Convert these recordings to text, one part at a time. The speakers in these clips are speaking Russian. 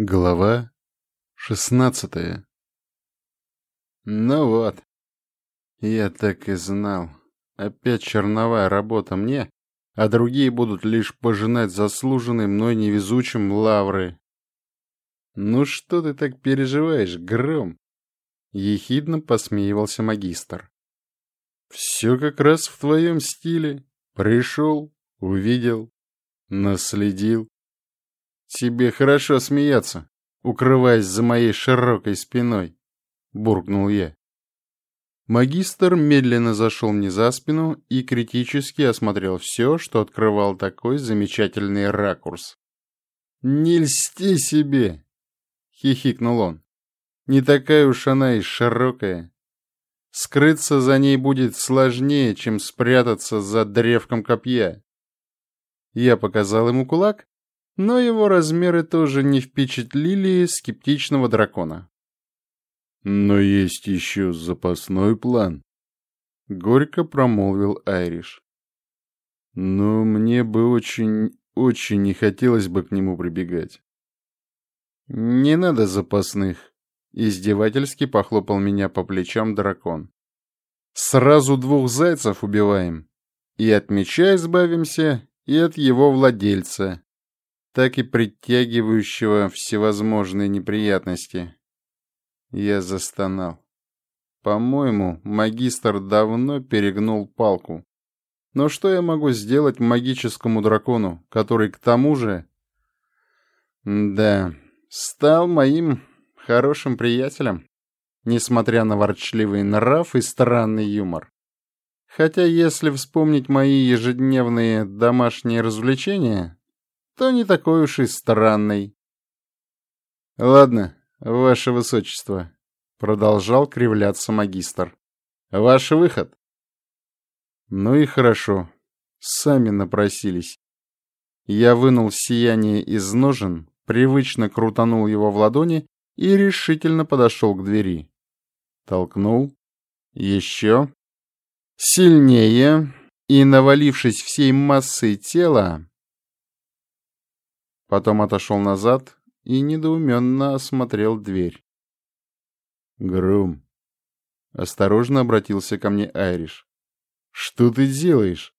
Глава шестнадцатая Ну вот, я так и знал. Опять черновая работа мне, а другие будут лишь пожинать заслуженные мной невезучим лавры. Ну что ты так переживаешь, Гром? Ехидно посмеивался магистр. Все как раз в твоем стиле. Пришел, увидел, наследил «Тебе хорошо смеяться, укрываясь за моей широкой спиной», — буркнул я. Магистр медленно зашел мне за спину и критически осмотрел все, что открывал такой замечательный ракурс. «Не льсти себе!» — хихикнул он. «Не такая уж она и широкая. Скрыться за ней будет сложнее, чем спрятаться за древком копья». Я показал ему кулак, но его размеры тоже не впечатлили скептичного дракона. «Но есть еще запасной план», — горько промолвил Айриш. «Но мне бы очень, очень не хотелось бы к нему прибегать». «Не надо запасных», — издевательски похлопал меня по плечам дракон. «Сразу двух зайцев убиваем. И от меча избавимся, и от его владельца, так и притягивающего всевозможные неприятности. Я застонал. По-моему, магистр давно перегнул палку. Но что я могу сделать магическому дракону, который к тому же... Да, стал моим хорошим приятелем, несмотря на ворчливый нрав и странный юмор. Хотя если вспомнить мои ежедневные домашние развлечения, то не такой уж и странный. «Ладно, ваше высочество», — продолжал кривляться магистр. «Ваш выход». «Ну и хорошо. Сами напросились». Я вынул сияние из ножен, привычно крутанул его в ладони и решительно подошел к двери. Толкнул. Еще. Сильнее. И, навалившись всей массой тела, Потом отошел назад и недоуменно осмотрел дверь. «Грум!» — осторожно обратился ко мне Айриш. «Что ты делаешь?»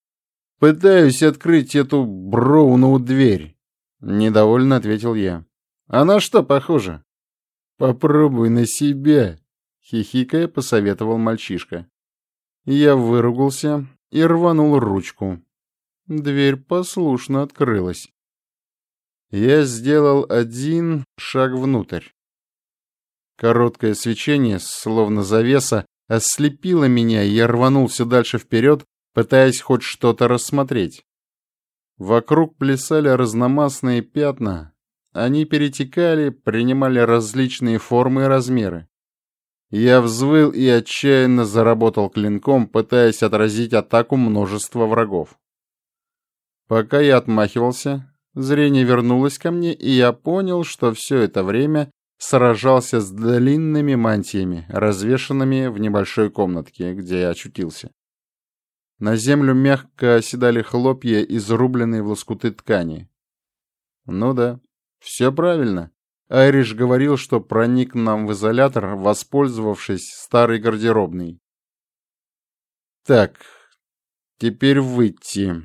«Пытаюсь открыть эту броуную дверь», — недовольно ответил я. «Она что, похожа?» «Попробуй на себя», — хихикая посоветовал мальчишка. Я выругался и рванул ручку. Дверь послушно открылась. Я сделал один шаг внутрь. Короткое свечение, словно завеса, ослепило меня, и я рванулся дальше вперед, пытаясь хоть что-то рассмотреть. Вокруг плясали разномастные пятна. Они перетекали, принимали различные формы и размеры. Я взвыл и отчаянно заработал клинком, пытаясь отразить атаку множества врагов. Пока я отмахивался, Зрение вернулось ко мне, и я понял, что все это время сражался с длинными мантиями, развешанными в небольшой комнатке, где я очутился. На землю мягко оседали хлопья, изрубленные в лоскуты ткани. Ну да, все правильно. Айриш говорил, что проник нам в изолятор, воспользовавшись старой гардеробной. Так, теперь выйти.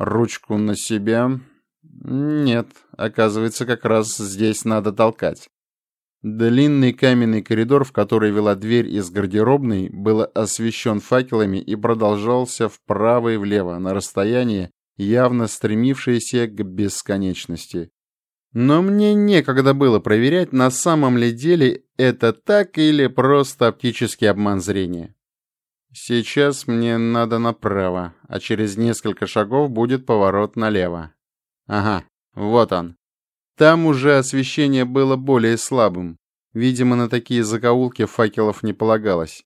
Ручку на себя? Нет, оказывается, как раз здесь надо толкать. Длинный каменный коридор, в который вела дверь из гардеробной, был освещен факелами и продолжался вправо и влево на расстоянии, явно стремившееся к бесконечности. Но мне некогда было проверять, на самом ли деле это так или просто оптический обман зрения. Сейчас мне надо направо, а через несколько шагов будет поворот налево. Ага, вот он. Там уже освещение было более слабым. Видимо, на такие закоулки факелов не полагалось.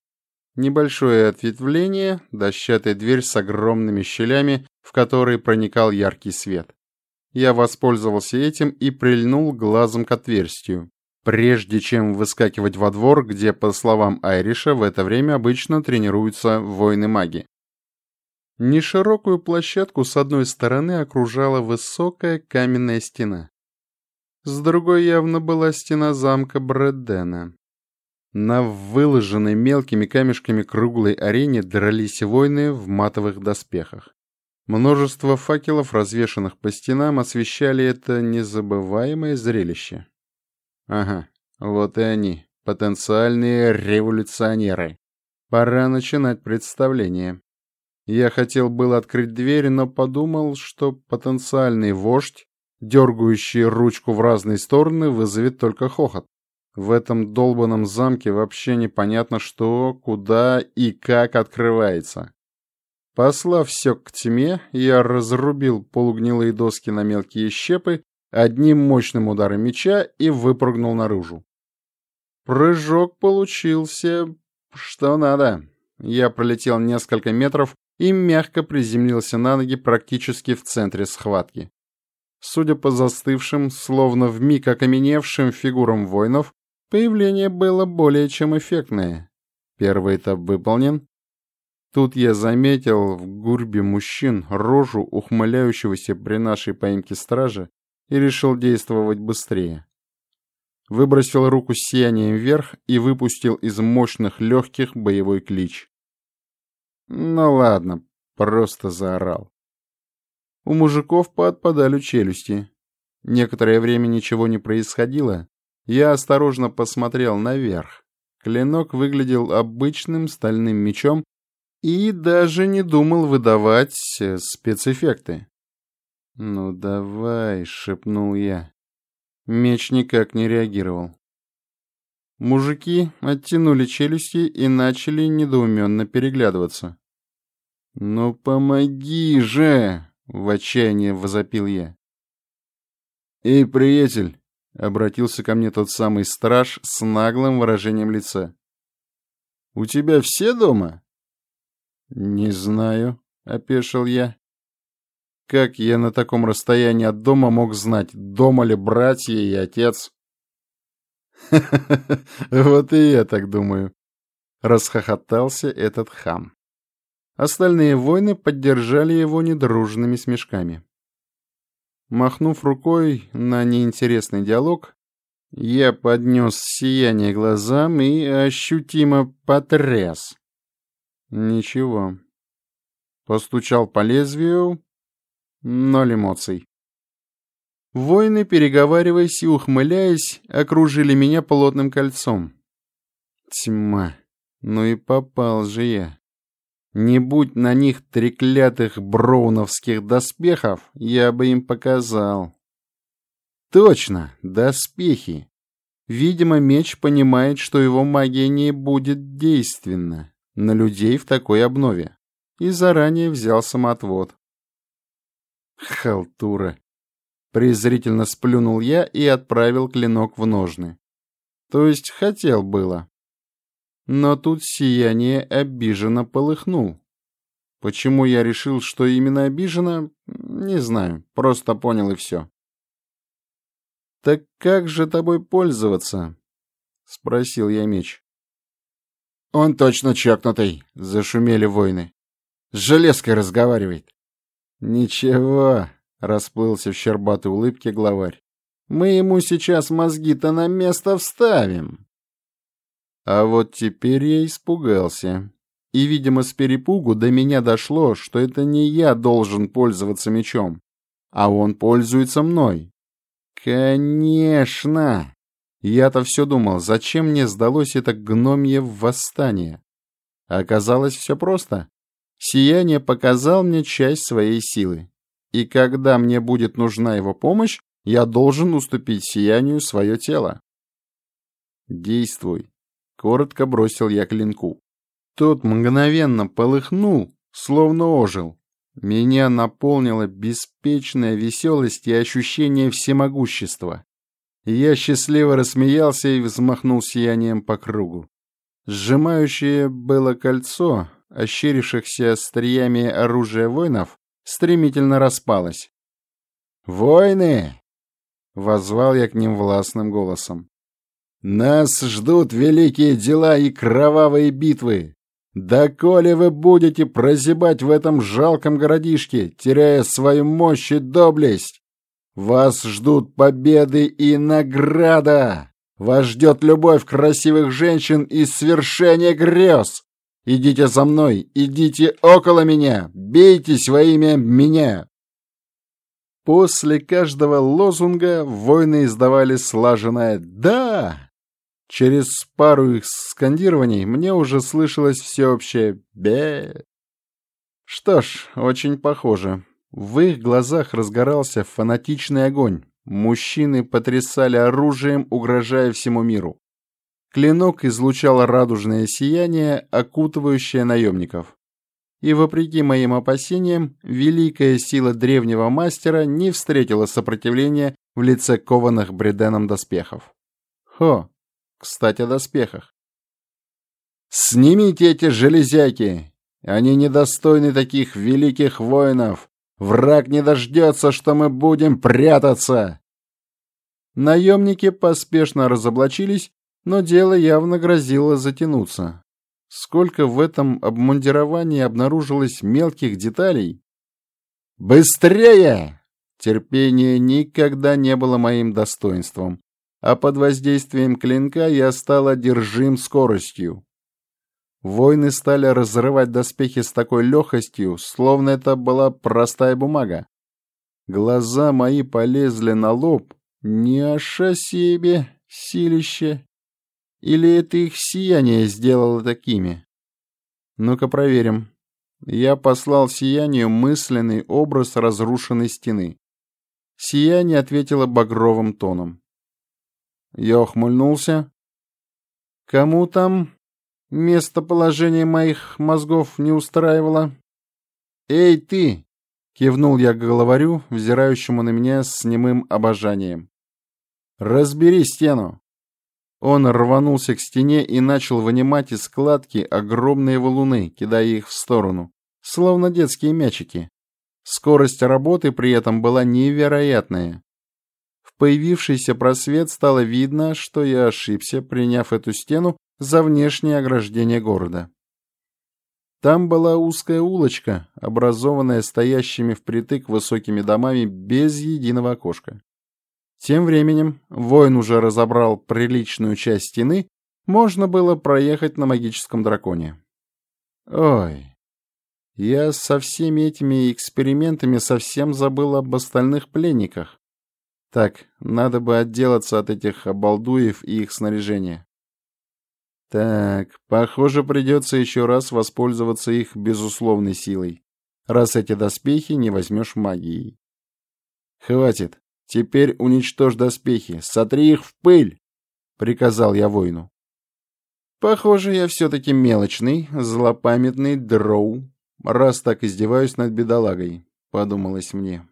Небольшое ответвление, дощатая дверь с огромными щелями, в которые проникал яркий свет. Я воспользовался этим и прильнул глазом к отверстию прежде чем выскакивать во двор, где, по словам Айриша, в это время обычно тренируются воины-маги. Неширокую площадку с одной стороны окружала высокая каменная стена. С другой явно была стена замка Брэддена. На выложенной мелкими камешками круглой арене дрались воины в матовых доспехах. Множество факелов, развешанных по стенам, освещали это незабываемое зрелище. Ага, вот и они, потенциальные революционеры. Пора начинать представление. Я хотел было открыть дверь, но подумал, что потенциальный вождь, дергающий ручку в разные стороны, вызовет только хохот. В этом долбанном замке вообще непонятно что, куда и как открывается. Послав все к тьме, я разрубил полугнилые доски на мелкие щепы одним мощным ударом меча и выпрыгнул наружу. Прыжок получился что надо. Я пролетел несколько метров и мягко приземлился на ноги практически в центре схватки. Судя по застывшим, словно вмиг окаменевшим фигурам воинов, появление было более чем эффектное. Первый этап выполнен. Тут я заметил в гурбе мужчин рожу ухмыляющегося при нашей поимке стража и решил действовать быстрее. Выбросил руку с сиянием вверх и выпустил из мощных легких боевой клич. Ну ладно, просто заорал. У мужиков поотпадали челюсти. Некоторое время ничего не происходило. Я осторожно посмотрел наверх. Клинок выглядел обычным стальным мечом и даже не думал выдавать э, спецэффекты. «Ну давай», — шепнул я. Меч никак не реагировал. Мужики оттянули челюсти и начали недоуменно переглядываться. «Ну помоги же!» — в отчаянии возопил я. «Эй, приятель!» — обратился ко мне тот самый страж с наглым выражением лица. «У тебя все дома?» «Не знаю», — опешил я. «Как я на таком расстоянии от дома мог знать, дома ли братья и отец?» вот и я так думаю. Расхохотался этот хам. Остальные воины поддержали его недружными смешками. Махнув рукой на неинтересный диалог, я поднес сияние глазам и ощутимо потряс. Ничего. Постучал по лезвию, ноль эмоций. Воины, переговариваясь и ухмыляясь, окружили меня плотным кольцом. Тьма. Ну и попал же я. Не будь на них треклятых броуновских доспехов, я бы им показал. Точно, доспехи. Видимо, меч понимает, что его магия не будет действенна на людей в такой обнове, и заранее взял самоотвод. Халтура. Презрительно сплюнул я и отправил клинок в ножны. То есть хотел было. Но тут сияние обиженно полыхнул. Почему я решил, что именно обиженно, не знаю, просто понял и все. «Так как же тобой пользоваться?» — спросил я меч. «Он точно чокнутый», — зашумели воины. «С железкой разговаривает». «Ничего, Расплылся в щербатой улыбке главарь. Мы ему сейчас мозги-то на место вставим. А вот теперь я испугался. И, видимо, с перепугу до меня дошло, что это не я должен пользоваться мечом, а он пользуется мной. Конечно! Я-то все думал, зачем мне сдалось это гномье восстание? Оказалось все просто. Сияние показал мне часть своей силы и когда мне будет нужна его помощь, я должен уступить сиянию свое тело. «Действуй», — коротко бросил я клинку. Тот мгновенно полыхнул, словно ожил. Меня наполнила беспечная веселость и ощущение всемогущества. Я счастливо рассмеялся и взмахнул сиянием по кругу. Сжимающее было кольцо, ощерившихся остриями оружия воинов, стремительно распалась. «Войны!» — воззвал я к ним властным голосом. «Нас ждут великие дела и кровавые битвы. Доколе вы будете прозябать в этом жалком городишке, теряя свою мощь и доблесть? Вас ждут победы и награда! Вас ждет любовь красивых женщин и свершение грез! Идите за мной, идите около меня, бейтесь во имя меня!» После каждого лозунга воины издавали слаженное «Да!». Через пару их скандирований мне уже слышалось всеобщее «Бе!». Что ж, очень похоже. В их глазах разгорался фанатичный огонь. Мужчины потрясали оружием, угрожая всему миру. Клинок излучал радужное сияние, окутывающее наемников. И вопреки моим опасениям, великая сила древнего мастера не встретила сопротивления в лице кованых бреденом доспехов. Хо, кстати о доспехах. «Снимите эти железяки! Они недостойны таких великих воинов! Враг не дождется, что мы будем прятаться!» Наемники поспешно разоблачились, но дело явно грозило затянуться. Сколько в этом обмундировании обнаружилось мелких деталей? «Быстрее!» Терпение никогда не было моим достоинством, а под воздействием клинка я стал одержим скоростью. Воины стали разрывать доспехи с такой легкостью, словно это была простая бумага. Глаза мои полезли на лоб. Не оша себе, силище. Или это их сияние сделало такими? Ну-ка проверим. Я послал сиянию мысленный образ разрушенной стены. Сияние ответило багровым тоном. Я ухмыльнулся. Кому там Местоположение моих мозгов не устраивало. «Эй, ты!» — кивнул я головарю, взирающему на меня с немым обожанием. «Разбери стену!» Он рванулся к стене и начал вынимать из складки огромные валуны, кидая их в сторону, словно детские мячики. Скорость работы при этом была невероятная. В появившийся просвет стало видно, что я ошибся, приняв эту стену за внешнее ограждение города. Там была узкая улочка, образованная стоящими впритык высокими домами без единого окошка. Тем временем воин уже разобрал приличную часть стены, можно было проехать на магическом драконе. Ой, я со всеми этими экспериментами совсем забыл об остальных пленниках. Так, надо бы отделаться от этих обалдуев и их снаряжения. Так, похоже, придется еще раз воспользоваться их безусловной силой, раз эти доспехи не возьмешь магией. Хватит. Теперь уничтожь доспехи, сотри их в пыль, приказал я воину. Похоже, я все-таки мелочный, злопамятный дроу, раз так издеваюсь над бедолагой, подумалось мне.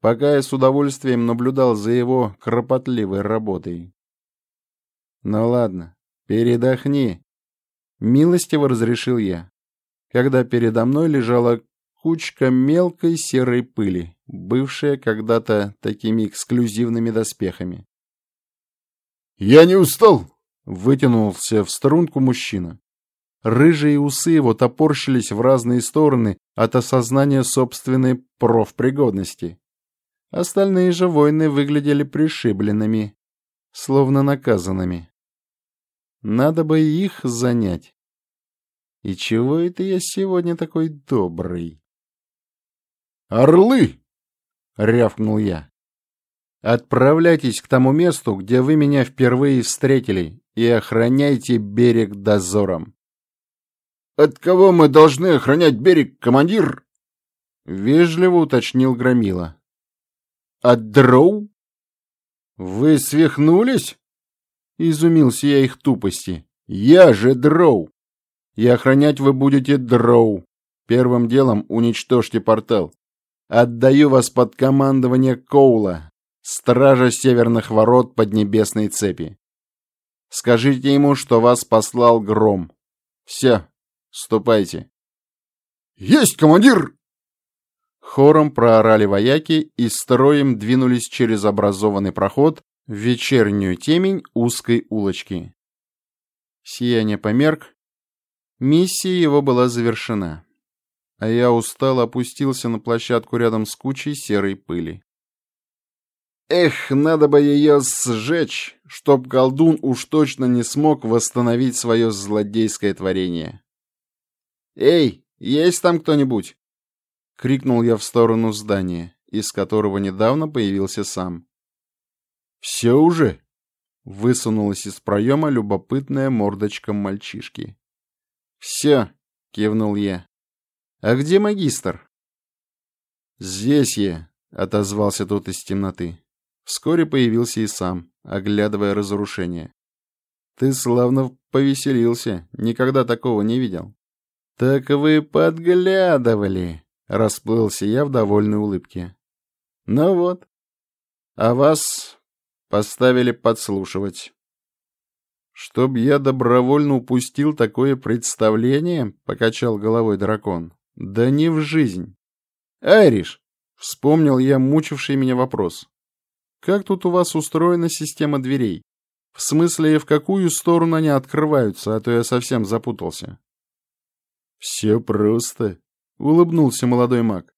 Пока я с удовольствием наблюдал за его кропотливой работой. Ну ладно, «Передохни!» Милостиво разрешил я, когда передо мной лежала кучка мелкой серой пыли, бывшая когда-то такими эксклюзивными доспехами. «Я не устал!» — вытянулся в струнку мужчина. Рыжие усы его топорщились в разные стороны от осознания собственной профпригодности. Остальные же воины выглядели пришибленными, словно наказанными. Надо бы их занять. И чего это я сегодня такой добрый? «Орлы!» — рявкнул я. «Отправляйтесь к тому месту, где вы меня впервые встретили, и охраняйте берег дозором». «От кого мы должны охранять берег, командир?» — вежливо уточнил Громила. «От дроу?» «Вы свихнулись?» Изумился я их тупости. Я же дроу. И охранять вы будете дроу. Первым делом уничтожьте портал. Отдаю вас под командование Коула, стража северных ворот Поднебесной цепи. Скажите ему, что вас послал Гром. Все, ступайте. Есть, командир! Хором проорали вояки и строем двинулись через образованный проход в вечернюю темень узкой улочки. Сияние померк. Миссия его была завершена. А я устало опустился на площадку рядом с кучей серой пыли. Эх, надо бы ее сжечь, чтоб колдун уж точно не смог восстановить свое злодейское творение. «Эй, есть там кто-нибудь?» — крикнул я в сторону здания, из которого недавно появился сам. «Все уже?» — высунулась из проема любопытная мордочка мальчишки. «Все», — кивнул я. «А где магистр?» «Здесь я», — отозвался тот из темноты. Вскоре появился и сам, оглядывая разрушение. «Ты славно повеселился, никогда такого не видел». «Так вы подглядывали», — расплылся я в довольной улыбке. «Ну вот, а вас поставили подслушивать». «Чтоб я добровольно упустил такое представление?» — покачал головой дракон. «Да не в жизнь». «Айриш!» — вспомнил я мучивший меня вопрос. Как тут у вас устроена система дверей? В смысле, в какую сторону они открываются, а то я совсем запутался. Все просто, улыбнулся молодой маг.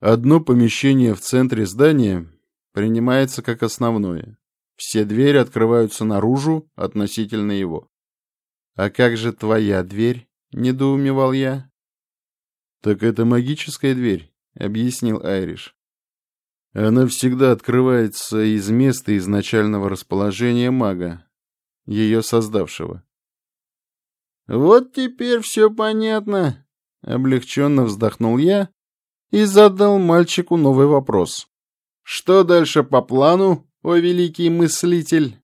Одно помещение в центре здания принимается как основное. Все двери открываются наружу относительно его. А как же твоя дверь? недоумевал я. Так это магическая дверь, объяснил Айриш. Она всегда открывается из места изначального расположения мага, ее создавшего. «Вот теперь все понятно», — облегченно вздохнул я и задал мальчику новый вопрос. «Что дальше по плану, о великий мыслитель?»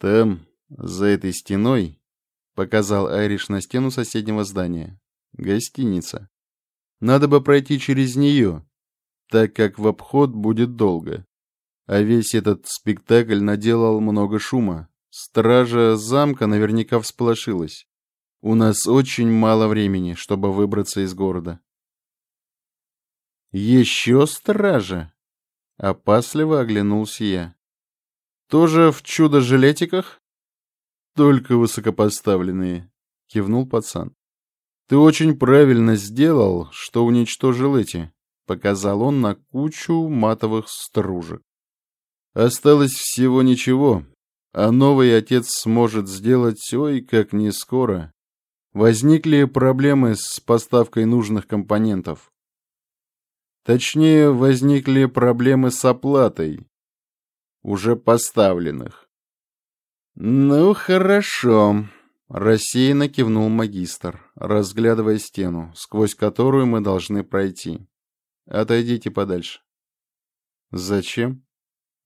«Там, за этой стеной», — показал Айриш на стену соседнего здания, — «гостиница. Надо бы пройти через нее, так как в обход будет долго. А весь этот спектакль наделал много шума. Стража замка наверняка всполошилась. У нас очень мало времени, чтобы выбраться из города. «Еще стража?» — опасливо оглянулся я. «Тоже в чудо-жилетиках?» «Только высокопоставленные», — кивнул пацан. «Ты очень правильно сделал, что уничтожил эти. — показал он на кучу матовых стружек. «Осталось всего ничего, а новый отец сможет сделать ой как не скоро. Возникли проблемы с поставкой нужных компонентов. Точнее, возникли проблемы с оплатой уже поставленных. «Ну, хорошо», — рассеянно кивнул магистр, разглядывая стену, сквозь которую мы должны пройти. Отойдите подальше. Зачем?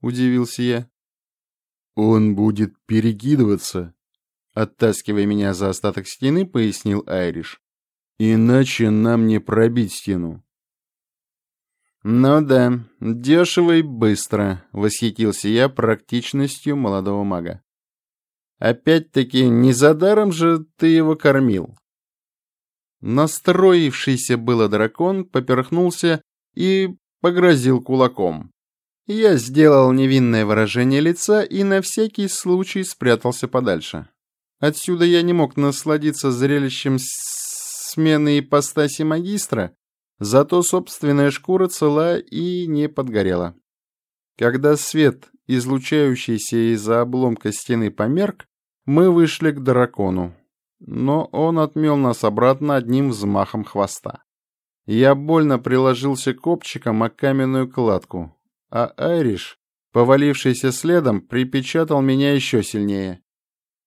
Удивился я. Он будет перекидываться. Оттаскивая меня за остаток стены, пояснил Айриш. Иначе нам не пробить стену. «Ну да, дешево и быстро», — восхитился я практичностью молодого мага. «Опять-таки, не за даром же ты его кормил». Настроившийся было дракон поперхнулся и погрозил кулаком. Я сделал невинное выражение лица и на всякий случай спрятался подальше. Отсюда я не мог насладиться зрелищем смены ипостаси магистра, зато собственная шкура цела и не подгорела. Когда свет, излучающийся из-за обломка стены, померк, мы вышли к дракону, но он отмел нас обратно одним взмахом хвоста. Я больно приложился копчиком о каменную кладку, а Айриш, повалившийся следом, припечатал меня еще сильнее.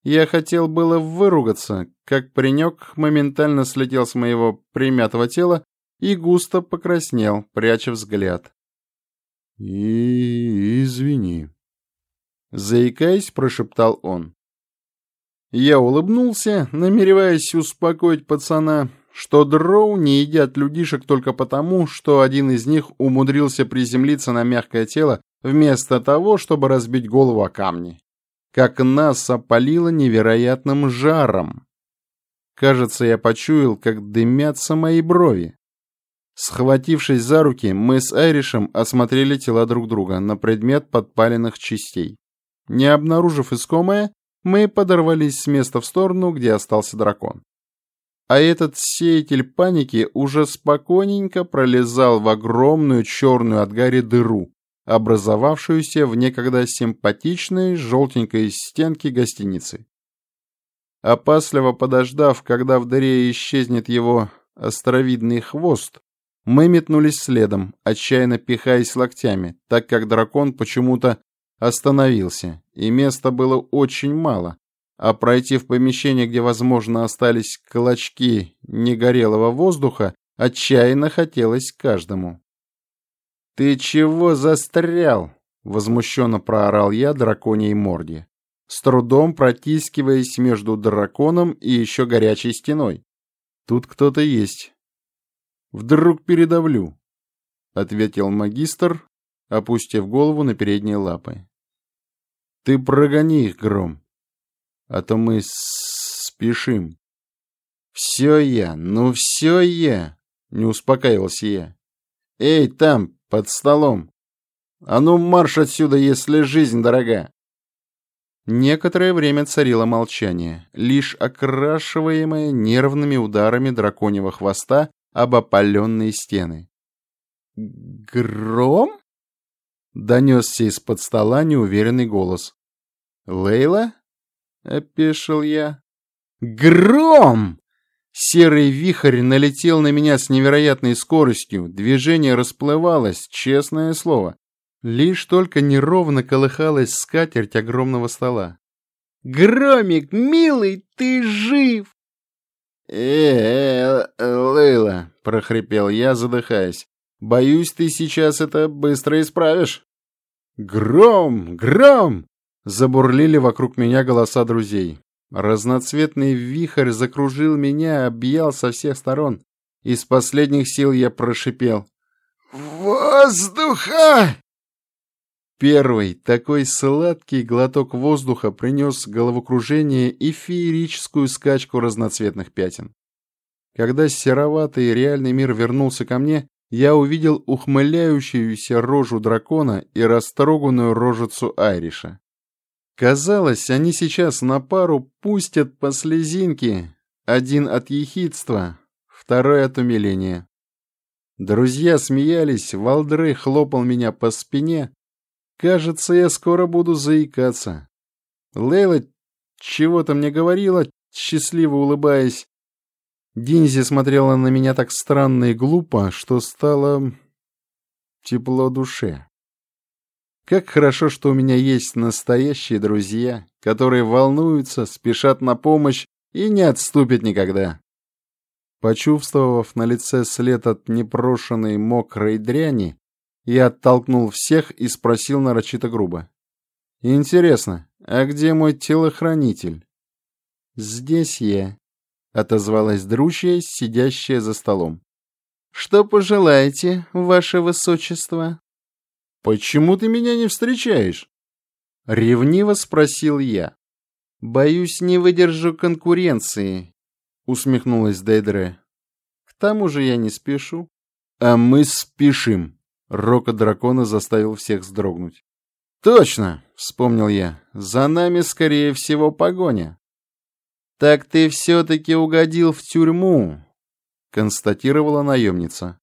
Я хотел было выругаться, как паренек моментально слетел с моего примятого тела и густо покраснел, пряча взгляд. «И... извини», — заикаясь, прошептал он. Я улыбнулся, намереваясь успокоить пацана, что дроу не едят людишек только потому, что один из них умудрился приземлиться на мягкое тело вместо того, чтобы разбить голову о камни. Как нас опалило невероятным жаром. Кажется, я почуял, как дымятся мои брови. Схватившись за руки, мы с Айришем осмотрели тела друг друга на предмет подпаленных частей. Не обнаружив искомое, мы подорвались с места в сторону, где остался дракон а этот сеятель паники уже спокойненько пролезал в огромную черную от гари дыру, образовавшуюся в некогда симпатичной желтенькой стенке гостиницы. Опасливо подождав, когда в дыре исчезнет его островидный хвост, мы метнулись следом, отчаянно пихаясь локтями, так как дракон почему-то остановился, и места было очень мало, а пройти в помещение, где, возможно, остались клочки негорелого воздуха, отчаянно хотелось каждому. «Ты чего застрял?» — возмущенно проорал я драконьей морде, с трудом протискиваясь между драконом и еще горячей стеной. «Тут кто-то есть. Вдруг передавлю», — ответил магистр, опустив голову на передние лапы. «Ты прогони их, Гром, а то мы спешим». «Все я, ну все я!» — не успокаивался я. «Эй, там, под столом. А ну марш отсюда, если жизнь дорога. Некоторое время царило молчание, лишь окрашиваемое нервными ударами драконьего хвоста об опаленные стены. «Гром?» — донесся из-под стола неуверенный голос. «Лейла?» — опешил я. «Гром!» Серый вихрь налетел на меня с невероятной скоростью, движение расплывалось, честное слово. Лишь только неровно колыхалась скатерть огромного стола. «Громик, милый, ты жив!» «Э, -э, Лейла!» — прохрипел я, задыхаясь. «Боюсь, ты сейчас это быстро исправишь». «Гром! Гром!» — забурлили вокруг меня голоса друзей. Разноцветный вихрь закружил меня, объял со всех сторон. Из последних сил я прошипел. «Воздуха!» Первый, такой сладкий глоток воздуха принес головокружение и феерическую скачку разноцветных пятен. Когда сероватый реальный мир вернулся ко мне, я увидел ухмыляющуюся рожу дракона и растроганную рожицу Айриша. Казалось, они сейчас на пару пустят по слезинке, один от ехидства, второй от умиления. Друзья смеялись, Валдры хлопал меня по спине. Кажется, я скоро буду заикаться. Лейла чего-то мне говорила, счастливо улыбаясь. Динзи смотрела на меня так странно и глупо, что стало тепло душе. Как хорошо, что у меня есть настоящие друзья, которые волнуются, спешат на помощь и не отступят никогда. Почувствовав на лице след от непрошенной мокрой дряни, я оттолкнул всех и спросил нарочито грубо. «Интересно, а где мой телохранитель?» «Здесь я», — отозвалась дручья, сидящая за столом. «Что пожелаете, ваше высочество?» «Почему ты меня не встречаешь?» Ревниво спросил я. «Боюсь, не выдержу конкуренции», — усмехнулась Дейдре. «К тому же я не спешу». «А мы спешим», — Рока дракона заставил всех вздрогнуть. «Точно!» — вспомнил я. «За нами, скорее всего, погоня». «Так ты все-таки угодил в тюрьму», — констатировала наемница.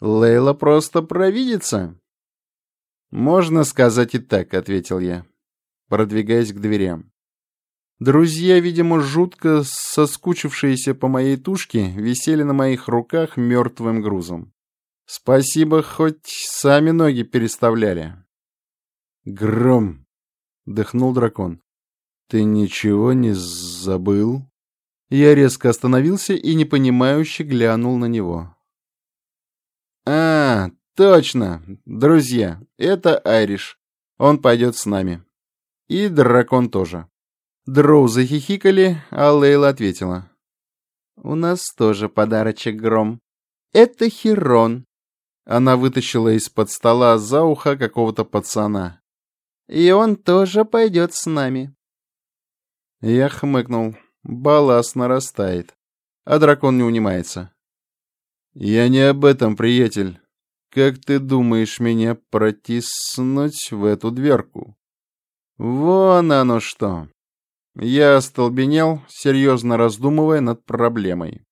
«Лейла просто провидится». «Можно сказать и так», — ответил я, продвигаясь к дверям. Друзья, видимо, жутко соскучившиеся по моей тушке, висели на моих руках мертвым грузом. Спасибо, хоть сами ноги переставляли. «Гром!» — дыхнул дракон. «Ты ничего не забыл?» Я резко остановился и непонимающе глянул на него. «А, Точно, друзья, это Айриш. Он пойдет с нами. И дракон тоже. Дроу захихикали, а Лейла ответила. «У нас тоже подарочек, Гром. Это Херон». Она вытащила из-под стола за ухо какого-то пацана. «И он тоже пойдет с нами». Я хмыкнул. Балласт нарастает, а дракон не унимается. «Я не об этом, приятель. Как ты думаешь меня протиснуть в эту дверку? Вон оно что. Я остолбенел, серьезно раздумывая над проблемой.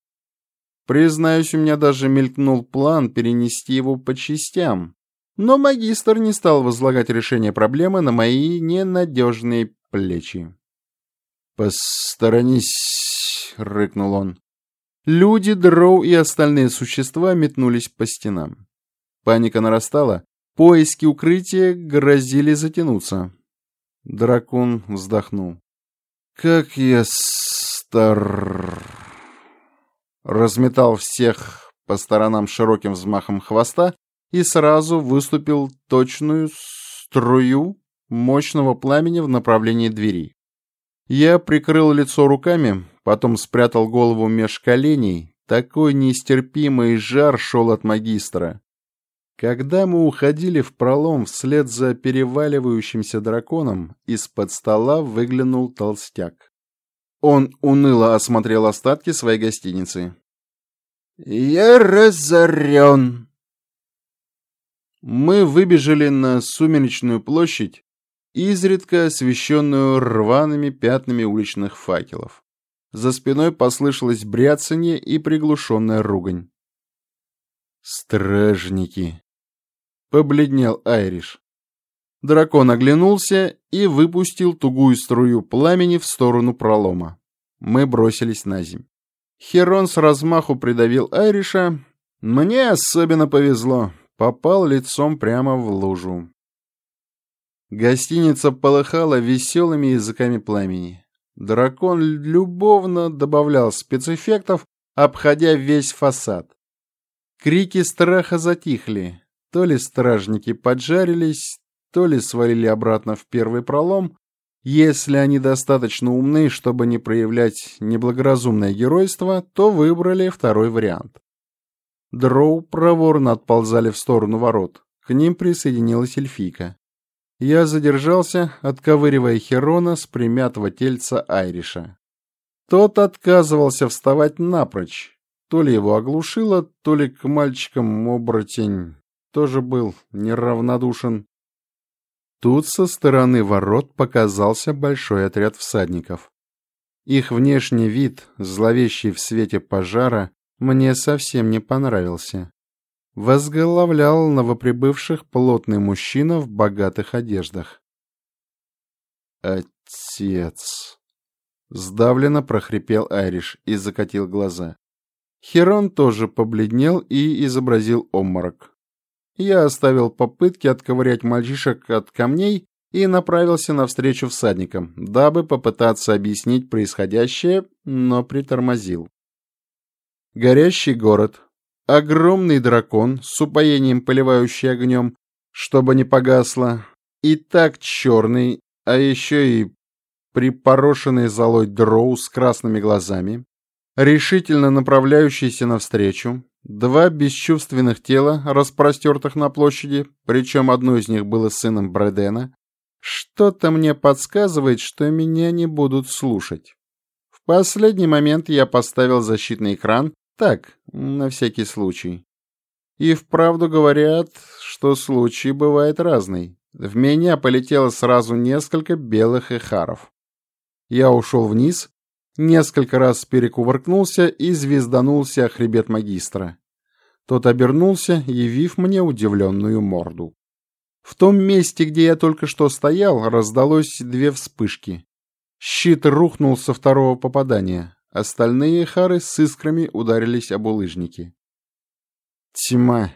Признаюсь, у меня даже мелькнул план перенести его по частям. Но магистр не стал возлагать решение проблемы на мои ненадежные плечи. «Посторонись!» — рыкнул он. Люди, дроу и остальные существа метнулись по стенам. Паника нарастала, поиски укрытия грозили затянуться. Дракон вздохнул. «Как я стар...» Разметал всех по сторонам широким взмахом хвоста и сразу выступил точную струю мощного пламени в направлении двери. Я прикрыл лицо руками, потом спрятал голову меж коленей. Такой нестерпимый жар шел от магистра. Когда мы уходили в пролом вслед за переваливающимся драконом, из-под стола выглянул толстяк. Он уныло осмотрел остатки своей гостиницы. «Я разорен!» Мы выбежали на сумеречную площадь, изредка освещенную рваными пятнами уличных факелов. За спиной послышалось бряцанье и приглушенная ругань. «Стражники!» — побледнел Айриш. Дракон оглянулся и выпустил тугую струю пламени в сторону пролома. Мы бросились на земь. Херон с размаху придавил Айриша. Мне особенно повезло. Попал лицом прямо в лужу. Гостиница полыхала веселыми языками пламени. Дракон любовно добавлял спецэффектов, обходя весь фасад. Крики страха затихли. То ли стражники поджарились, то ли свалили обратно в первый пролом, если они достаточно умны, чтобы не проявлять неблагоразумное геройство, то выбрали второй вариант. Дроу проворно отползали в сторону ворот. К ним присоединилась эльфийка. Я задержался, отковыривая Херона с примятого тельца Айриша. Тот отказывался вставать напрочь. То ли его оглушило, то ли к мальчикам оборотень тоже был неравнодушен. Тут со стороны ворот показался большой отряд всадников. Их внешний вид, зловещий в свете пожара, мне совсем не понравился возглавлял новоприбывших плотный мужчина в богатых одеждах. «Отец!» Сдавленно прохрипел Айриш и закатил глаза. Херон тоже побледнел и изобразил обморок. Я оставил попытки отковырять мальчишек от камней и направился навстречу всадникам, дабы попытаться объяснить происходящее, но притормозил. Горящий город, Огромный дракон с упоением поливающий огнем, чтобы не погасло, и так черный, а еще и припорошенный золой дроу с красными глазами, решительно направляющийся навстречу, два бесчувственных тела, распростертых на площади, причем одно из них было сыном Брэдена, что-то мне подсказывает, что меня не будут слушать. В последний момент я поставил защитный экран так, на всякий случай. И вправду говорят, что случай бывает разный. В меня полетело сразу несколько белых эхаров. Я ушел вниз, несколько раз перекувыркнулся и звезданулся о хребет магистра. Тот обернулся, явив мне удивленную морду. В том месте, где я только что стоял, раздалось две вспышки. Щит рухнул со второго попадания. Остальные хары с искрами ударились об улыжники. Тьма.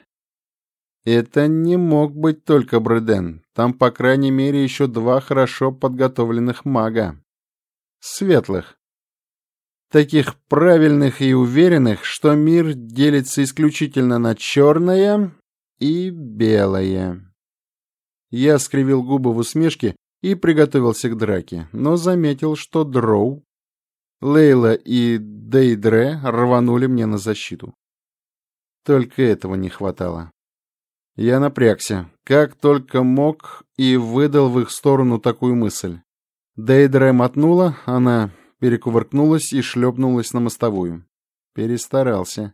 Это не мог быть только Бреден. Там, по крайней мере, еще два хорошо подготовленных мага. Светлых. Таких правильных и уверенных, что мир делится исключительно на черное и белое. Я скривил губы в усмешке и приготовился к драке, но заметил, что Дроу Лейла и Дейдре рванули мне на защиту. Только этого не хватало. Я напрягся, как только мог, и выдал в их сторону такую мысль. Дейдре мотнула, она перекувыркнулась и шлепнулась на мостовую. Перестарался.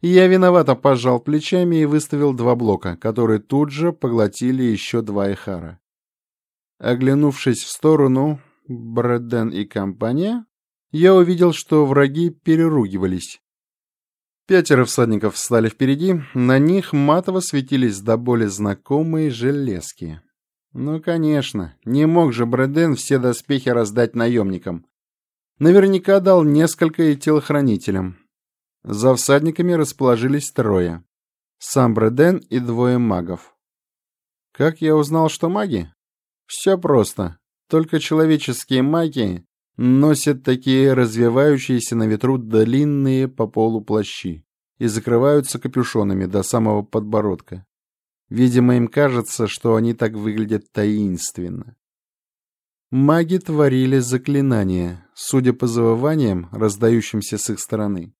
Я виновато пожал плечами и выставил два блока, которые тут же поглотили еще два эхара. Оглянувшись в сторону, Брэден и компания я увидел, что враги переругивались. Пятеро всадников встали впереди, на них матово светились до боли знакомые железки. Ну, конечно, не мог же Брэден все доспехи раздать наемникам. Наверняка дал несколько и телохранителям. За всадниками расположились трое. Сам Брэден и двое магов. Как я узнал, что маги? Все просто. Только человеческие маги носят такие развивающиеся на ветру длинные по полу плащи и закрываются капюшонами до самого подбородка. Видимо, им кажется, что они так выглядят таинственно. Маги творили заклинания, судя по завываниям, раздающимся с их стороны.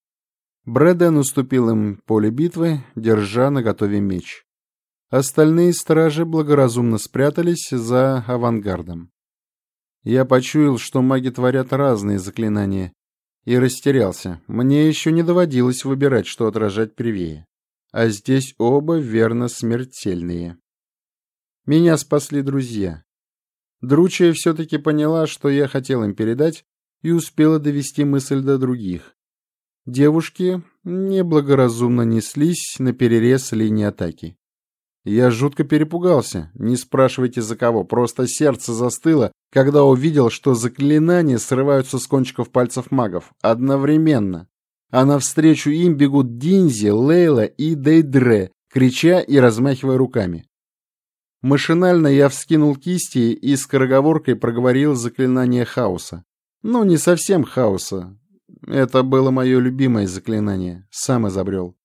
Брэден уступил им поле битвы, держа наготове меч. Остальные стражи благоразумно спрятались за авангардом. Я почуял, что маги творят разные заклинания, и растерялся. Мне еще не доводилось выбирать, что отражать первее. А здесь оба верно смертельные. Меня спасли друзья. Дручья все-таки поняла, что я хотел им передать, и успела довести мысль до других. Девушки неблагоразумно неслись на перерез линии атаки. Я жутко перепугался, не спрашивайте за кого, просто сердце застыло, когда увидел, что заклинания срываются с кончиков пальцев магов одновременно, а навстречу им бегут Динзи, Лейла и Дейдре, крича и размахивая руками. Машинально я вскинул кисти и скороговоркой проговорил заклинание хаоса. Ну, не совсем хаоса, это было мое любимое заклинание, сам изобрел.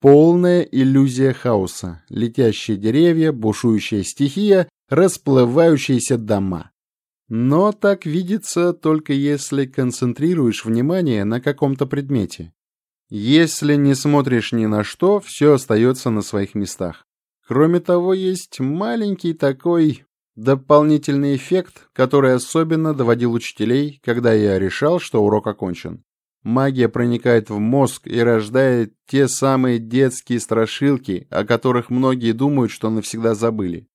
Полная иллюзия хаоса, летящие деревья, бушующая стихия, расплывающиеся дома. Но так видится только если концентрируешь внимание на каком-то предмете. Если не смотришь ни на что, все остается на своих местах. Кроме того, есть маленький такой дополнительный эффект, который особенно доводил учителей, когда я решал, что урок окончен. Магия проникает в мозг и рождает те самые детские страшилки, о которых многие думают, что навсегда забыли.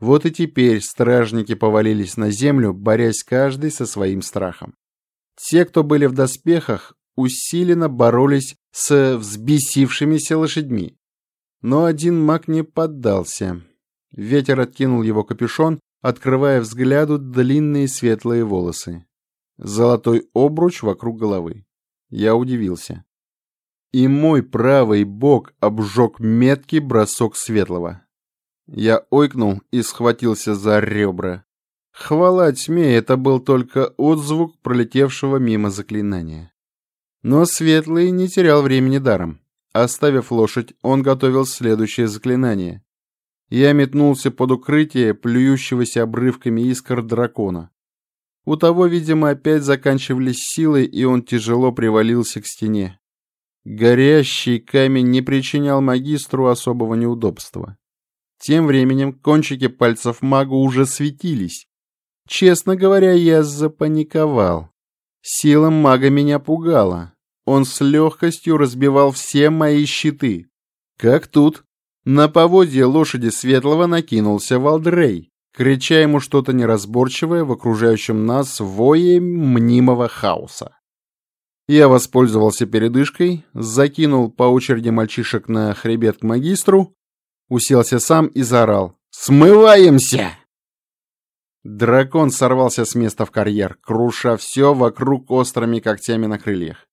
Вот и теперь стражники повалились на землю, борясь каждый со своим страхом. Те, кто были в доспехах, усиленно боролись с взбесившимися лошадьми. Но один маг не поддался. Ветер откинул его капюшон, открывая взгляду длинные светлые волосы. Золотой обруч вокруг головы. Я удивился. И мой правый бок обжег меткий бросок светлого. Я ойкнул и схватился за ребра. Хвала тьме, это был только отзвук пролетевшего мимо заклинания. Но Светлый не терял времени даром. Оставив лошадь, он готовил следующее заклинание. Я метнулся под укрытие плюющегося обрывками искр дракона. У того, видимо, опять заканчивались силы, и он тяжело привалился к стене. Горящий камень не причинял магистру особого неудобства. Тем временем кончики пальцев мага уже светились. Честно говоря, я запаниковал. Сила мага меня пугала. Он с легкостью разбивал все мои щиты. Как тут? На поводье лошади Светлого накинулся Валдрей крича ему что-то неразборчивое в окружающем нас вое мнимого хаоса. Я воспользовался передышкой, закинул по очереди мальчишек на хребет к магистру, уселся сам и заорал «Смываемся!». Дракон сорвался с места в карьер, круша все вокруг острыми когтями на крыльях.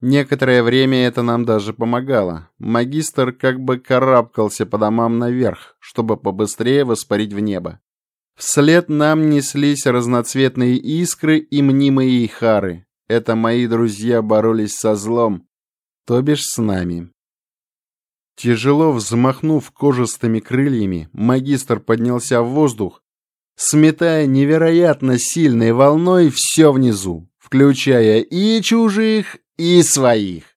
Некоторое время это нам даже помогало. Магистр как бы карабкался по домам наверх, чтобы побыстрее воспарить в небо. Вслед нам неслись разноцветные искры и мнимые ихары. Это мои друзья боролись со злом, то бишь с нами. Тяжело взмахнув кожистыми крыльями, магистр поднялся в воздух, сметая невероятно сильной волной все внизу, включая и чужих, и своих.